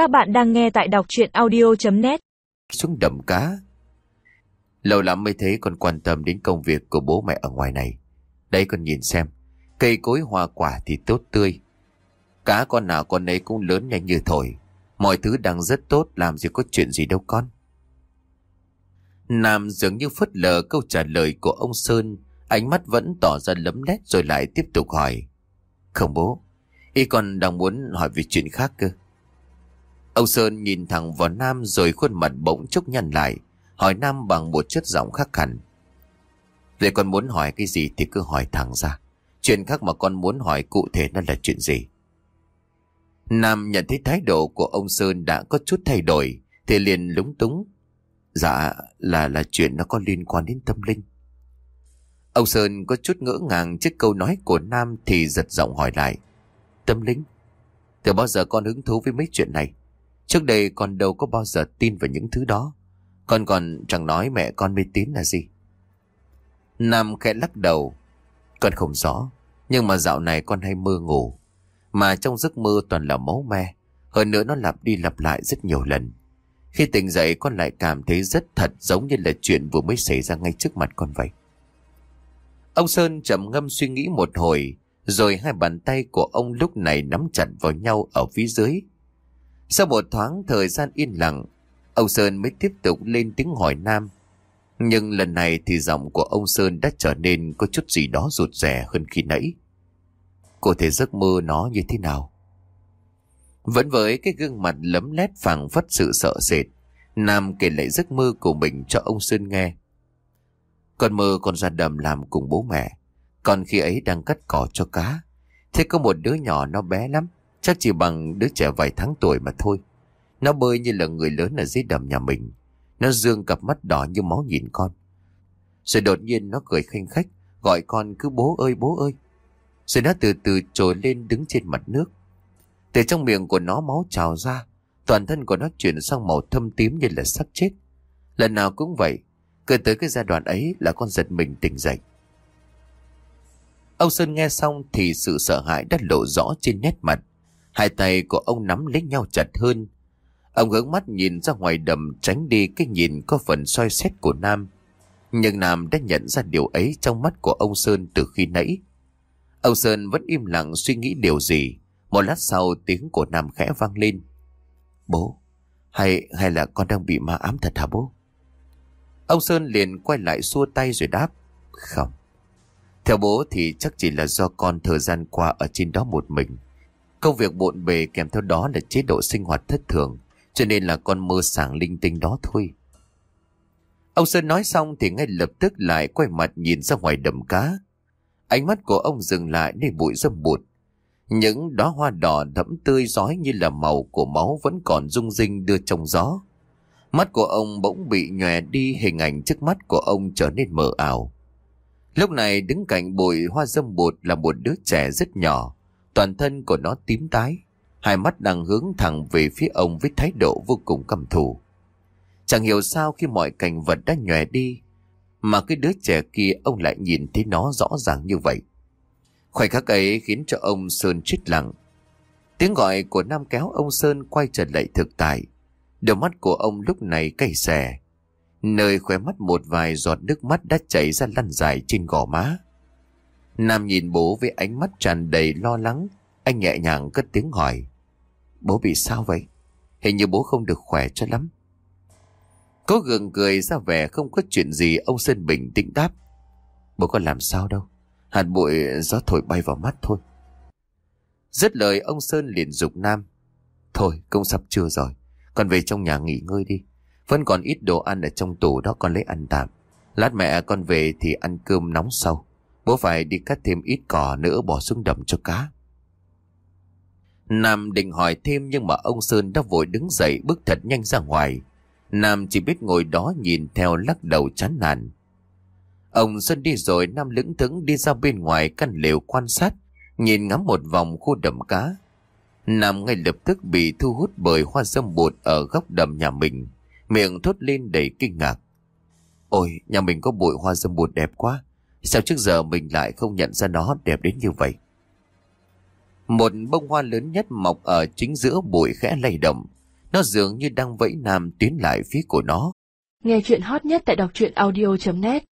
Các bạn đang nghe tại đọc chuyện audio.net xuống đầm cá. Lâu lắm mới thấy con quan tâm đến công việc của bố mẹ ở ngoài này. Đấy con nhìn xem, cây cối hoa quả thì tốt tươi. Cá con nào con ấy cũng lớn nhanh như thổi. Mọi thứ đang rất tốt, làm gì có chuyện gì đâu con. Nam dường như phớt lờ câu trả lời của ông Sơn, ánh mắt vẫn tỏ ra lấm lét rồi lại tiếp tục hỏi. Không bố, y con đang muốn hỏi về chuyện khác cơ. Ông Sơn nhìn thẳng vào Nam rồi khuôn mặt bỗng chốc nhăn lại, hỏi Nam bằng một chất giọng khắc hẳn. Vậy con muốn hỏi cái gì thì cứ hỏi thẳng ra. Chuyện khác mà con muốn hỏi cụ thể nó là chuyện gì? Nam nhận thấy thái độ của ông Sơn đã có chút thay đổi, thì liền lúng túng. Dạ, là là chuyện nó có liên quan đến tâm linh. Ông Sơn có chút ngỡ ngàng trước câu nói của Nam thì giật giọng hỏi lại. Tâm linh? Từ bao giờ con hứng thú với mấy chuyện này? Trước đây con đâu có bao giờ tin vào những thứ đó. Con còn chẳng nói mẹ con mê tín là gì. Nam khẽ lắc đầu. Con không rõ. Nhưng mà dạo này con hay mơ ngủ. Mà trong giấc mơ toàn là máu me. Hơn nữa nó lặp đi lặp lại rất nhiều lần. Khi tỉnh dậy con lại cảm thấy rất thật giống như là chuyện vừa mới xảy ra ngay trước mặt con vậy. Ông Sơn trầm ngâm suy nghĩ một hồi, rồi hai bàn tay của ông lúc này nắm chặt vào nhau ở phía dưới. Sau một thoáng thời gian yên lặng, ông Sơn mới tiếp tục lên tiếng hỏi Nam. Nhưng lần này thì giọng của ông Sơn đã trở nên có chút gì đó rụt rè hơn khi nãy. Cô thể giấc mơ nó như thế nào? Vẫn với cái gương mặt lấm lét phẳng phất sự sợ sệt, Nam kể lại giấc mơ của mình cho ông Sơn nghe. Con mơ con ra đầm làm cùng bố mẹ, còn khi ấy đang cắt cỏ cho cá. Thế có một đứa nhỏ nó bé lắm, chắc chỉ bằng đứa trẻ vài tháng tuổi mà thôi. Nó bơi như là người lớn ở dưới đầm nhà mình. Nó dương cặp mắt đỏ như máu nhìn con. Rồi đột nhiên nó cười khinh khách, gọi con cứ bố ơi bố ơi. Rồi nó từ từ trồi lên đứng trên mặt nước. Từ trong miệng của nó máu trào ra, toàn thân của nó chuyển sang màu thâm tím như là sắp chết. Lần nào cũng vậy, cứ tới cái giai đoạn ấy là con giật mình tỉnh dậy. Ông Sơn nghe xong thì sự sợ hãi đã lộ rõ trên nét mặt. Hai tay của ông nắm lấy nhau chặt hơn. Ông hướng mắt nhìn ra ngoài đầm tránh đi cái nhìn có phần soi xét của Nam. Nhưng Nam đã nhận ra điều ấy trong mắt của ông Sơn từ khi nãy. Ông Sơn vẫn im lặng suy nghĩ điều gì. Một lát sau tiếng của Nam khẽ vang lên. Bố, hay hay là con đang bị ma ám thật hả bố? Ông Sơn liền quay lại xua tay rồi đáp. Không. Theo bố thì chắc chỉ là do con thời gian qua ở trên đó một mình. Công việc bộn bề kèm theo đó là chế độ sinh hoạt thất thường, cho nên là con mơ sảng linh tinh đó thôi. Ông Sơn nói xong thì ngay lập tức lại quay mặt nhìn ra ngoài đầm cá. Ánh mắt của ông dừng lại nơi bụi râm bụt. Những đóa hoa đỏ đẫm tươi giói như là màu của máu vẫn còn rung rinh đưa trong gió. Mắt của ông bỗng bị nhòe đi hình ảnh trước mắt của ông trở nên mờ ảo. Lúc này đứng cạnh bụi hoa dâm bụt là một đứa trẻ rất nhỏ. Toàn thân của nó tím tái. Hai mắt đang hướng thẳng về phía ông với thái độ vô cùng căm thù. Chẳng hiểu sao khi mọi cảnh vật đã nhòe đi, mà cái đứa trẻ kia ông lại nhìn thấy nó rõ ràng như vậy. Khoảnh khắc ấy khiến cho ông Sơn chết lặng. Tiếng gọi của Nam kéo ông Sơn quay trở lại thực tại. Đôi mắt của ông lúc này cay xè. Nơi khóe mắt một vài giọt nước mắt đã chảy ra lăn dài trên gò má. Nam nhìn bố với ánh mắt tràn đầy lo lắng. Anh nhẹ nhàng cất tiếng hỏi. Bố bị sao vậy? Hình như bố không được khỏe cho lắm. Có gượng cười ra vẻ không có chuyện gì, ông Sơn bình tĩnh đáp. Bố có làm sao đâu. Hạt bụi gió thổi bay vào mắt thôi. Dứt lời, ông Sơn liền dục Nam. Thôi công sắp trưa rồi. Con về trong nhà nghỉ ngơi đi. Vẫn còn ít đồ ăn ở trong tủ đó, con lấy ăn tạm. Lát mẹ con về thì ăn cơm nóng sau. Bố phải đi cắt thêm ít cỏ nữa bỏ xuống đầm cho cá. Nam định hỏi thêm nhưng mà ông Sơn đã vội đứng dậy bước thật nhanh ra ngoài. Nam chỉ biết ngồi đó nhìn theo lắc đầu chán nản. Ông Sơn đi rồi Nam lững thững đi ra bên ngoài căn lều quan sát, nhìn ngắm một vòng khu đầm cá. Nam ngay lập tức bị thu hút bởi hoa dâm bột ở góc đầm nhà mình, miệng thốt lên đầy kinh ngạc. Ôi, nhà mình có bụi hoa dâm bột đẹp quá, sao trước giờ mình lại không nhận ra nó đẹp đến như vậy? Một bông hoa lớn nhất mọc ở chính giữa bụi khẽ lay động, Nó dường như đang vẫy nam tiến lại phía của nó. Nghe chuyện hot nhất tại đọc truyện audio.net